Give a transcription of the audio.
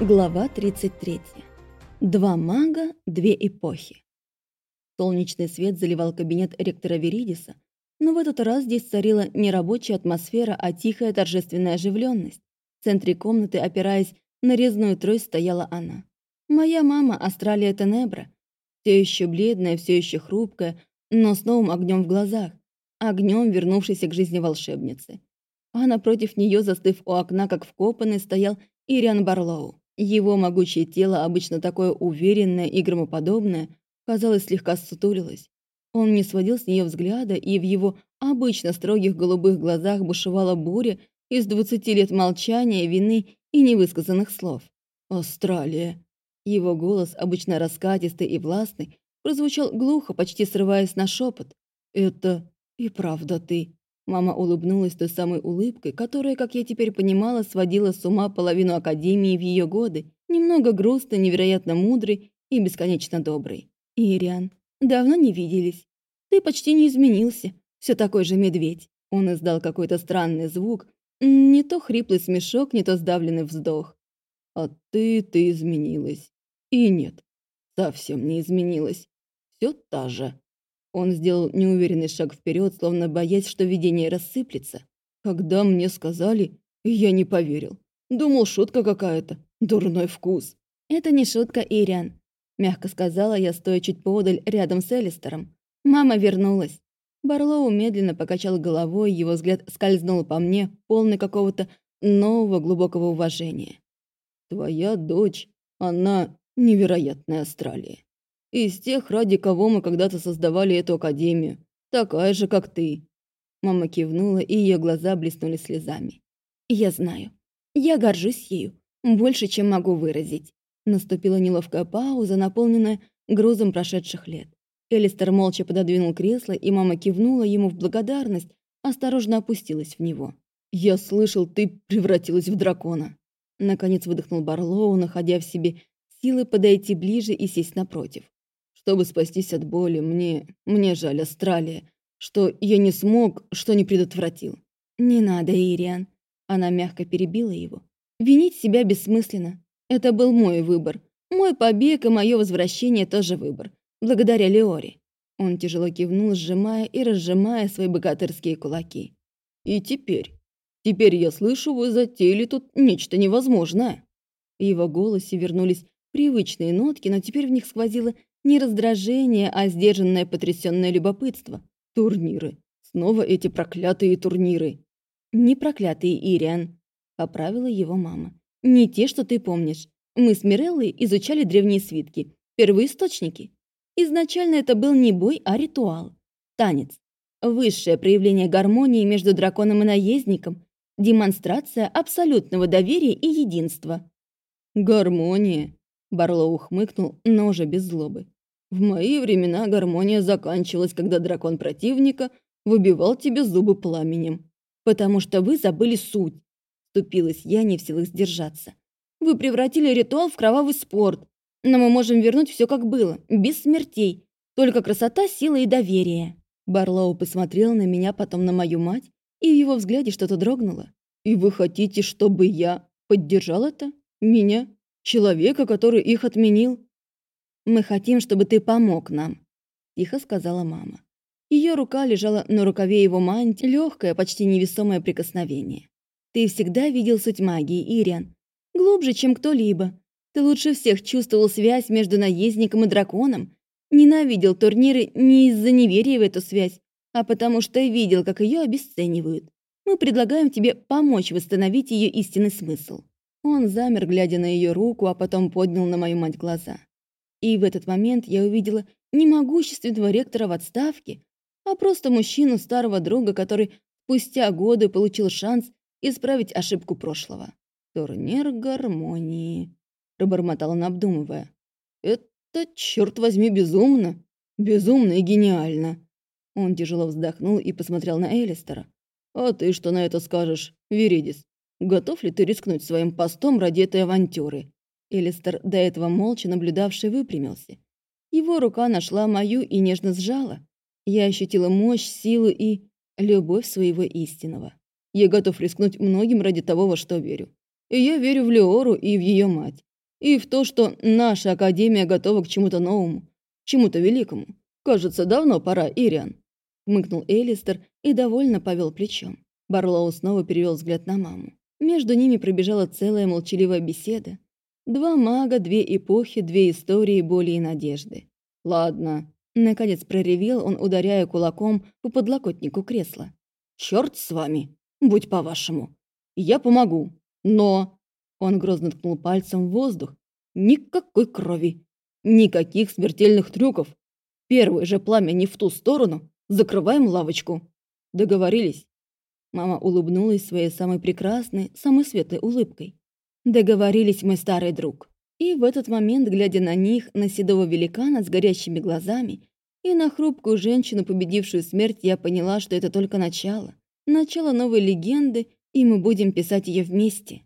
Глава 33. Два мага, две эпохи. Солнечный свет заливал кабинет ректора Веридиса, но в этот раз здесь царила не рабочая атмосфера, а тихая торжественная оживленность. В центре комнаты, опираясь на резную трость, стояла она. Моя мама, Астралия Тенебра, все еще бледная, все еще хрупкая, но с новым огнем в глазах, огнем вернувшейся к жизни волшебницы. А напротив нее, застыв у окна, как вкопанный, стоял Ириан Барлоу. Его могучее тело, обычно такое уверенное и громоподобное, казалось, слегка сутулилось. Он не сводил с нее взгляда, и в его обычно строгих голубых глазах бушевала буря из двадцати лет молчания, вины и невысказанных слов. «Австралия!» Его голос, обычно раскатистый и властный, прозвучал глухо, почти срываясь на шепот. «Это и правда ты. Мама улыбнулась той самой улыбкой, которая, как я теперь понимала, сводила с ума половину Академии в ее годы, немного грустной, невероятно мудрой и бесконечно доброй. «Ириан, давно не виделись. Ты почти не изменился. Все такой же медведь». Он издал какой-то странный звук, не то хриплый смешок, не то сдавленный вздох. «А ты, ты изменилась. И нет, совсем не изменилась. Все та же». Он сделал неуверенный шаг вперед, словно боясь, что видение рассыплется. Когда мне сказали, я не поверил. Думал, шутка какая-то. Дурной вкус. Это не шутка, Ириан. Мягко сказала я, стоя чуть поодаль рядом с Элистером. Мама вернулась. Барлоу медленно покачал головой, его взгляд скользнул по мне, полный какого-то нового глубокого уважения. «Твоя дочь, она невероятная Австралия. Из тех, ради кого мы когда-то создавали эту академию. Такая же, как ты». Мама кивнула, и ее глаза блеснули слезами. «Я знаю. Я горжусь ею. Больше, чем могу выразить». Наступила неловкая пауза, наполненная грузом прошедших лет. Элистер молча пододвинул кресло, и мама кивнула ему в благодарность, осторожно опустилась в него. «Я слышал, ты превратилась в дракона». Наконец выдохнул Барлоу, находя в себе силы подойти ближе и сесть напротив. Чтобы спастись от боли, мне... мне жаль, Астралия, что я не смог, что не предотвратил. Не надо, Ириан. Она мягко перебила его. Винить себя бессмысленно. Это был мой выбор. Мой побег и мое возвращение тоже выбор. Благодаря Леоре. Он тяжело кивнул, сжимая и разжимая свои богатырские кулаки. И теперь... Теперь я слышу, вы затеяли тут нечто невозможное. В его голосе вернулись привычные нотки, но теперь в них сквозило не раздражение, а сдержанное потрясённое любопытство. Турниры. Снова эти проклятые турниры. Не проклятые, Ириан, поправила его мама. Не те, что ты помнишь. Мы с Миреллой изучали древние свитки, первоисточники. Изначально это был не бой, а ритуал. Танец. Высшее проявление гармонии между драконом и наездником. Демонстрация абсолютного доверия и единства. Гармония. Барлоу хмыкнул, но уже без злобы. В мои времена гармония заканчивалась, когда дракон противника выбивал тебе зубы пламенем. Потому что вы забыли суть. Ступилась я, не в силах сдержаться. Вы превратили ритуал в кровавый спорт. Но мы можем вернуть все как было, без смертей. Только красота, сила и доверие. Барлоу посмотрел на меня, потом на мою мать, и в его взгляде что-то дрогнуло. «И вы хотите, чтобы я поддержал это? Меня? Человека, который их отменил?» «Мы хотим, чтобы ты помог нам», — тихо сказала мама. Ее рука лежала на рукаве его мантии, легкое, почти невесомое прикосновение. «Ты всегда видел суть магии, Ириан. Глубже, чем кто-либо. Ты лучше всех чувствовал связь между наездником и драконом. Ненавидел турниры не из-за неверия в эту связь, а потому что видел, как ее обесценивают. Мы предлагаем тебе помочь восстановить ее истинный смысл». Он замер, глядя на ее руку, а потом поднял на мою мать глаза. И в этот момент я увидела не могущественного ректора в отставке, а просто мужчину старого друга, который спустя годы получил шанс исправить ошибку прошлого. «Турнир гармонии», — пробормотал он, обдумывая. «Это, черт возьми, безумно! Безумно и гениально!» Он тяжело вздохнул и посмотрел на Элистера. «А ты что на это скажешь, Веридис? Готов ли ты рискнуть своим постом ради этой авантюры?» Элистер, до этого молча наблюдавший, выпрямился. Его рука нашла мою и нежно сжала. Я ощутила мощь, силу и любовь своего истинного. Я готов рискнуть многим ради того, во что верю. И я верю в Леору и в ее мать. И в то, что наша Академия готова к чему-то новому, чему-то великому. Кажется, давно пора, Ириан. Мыкнул Элистер и довольно повел плечом. Барлоу снова перевел взгляд на маму. Между ними пробежала целая молчаливая беседа. Два мага, две эпохи, две истории боли и надежды. «Ладно», — наконец проревел он, ударяя кулаком по подлокотнику кресла. «Чёрт с вами! Будь по-вашему! Я помогу, но...» Он грозно ткнул пальцем в воздух. «Никакой крови! Никаких смертельных трюков! Первое же пламя не в ту сторону! Закрываем лавочку! Договорились?» Мама улыбнулась своей самой прекрасной, самой светлой улыбкой. «Договорились, мой старый друг». И в этот момент, глядя на них, на седого великана с горящими глазами и на хрупкую женщину, победившую смерть, я поняла, что это только начало. Начало новой легенды, и мы будем писать ее вместе.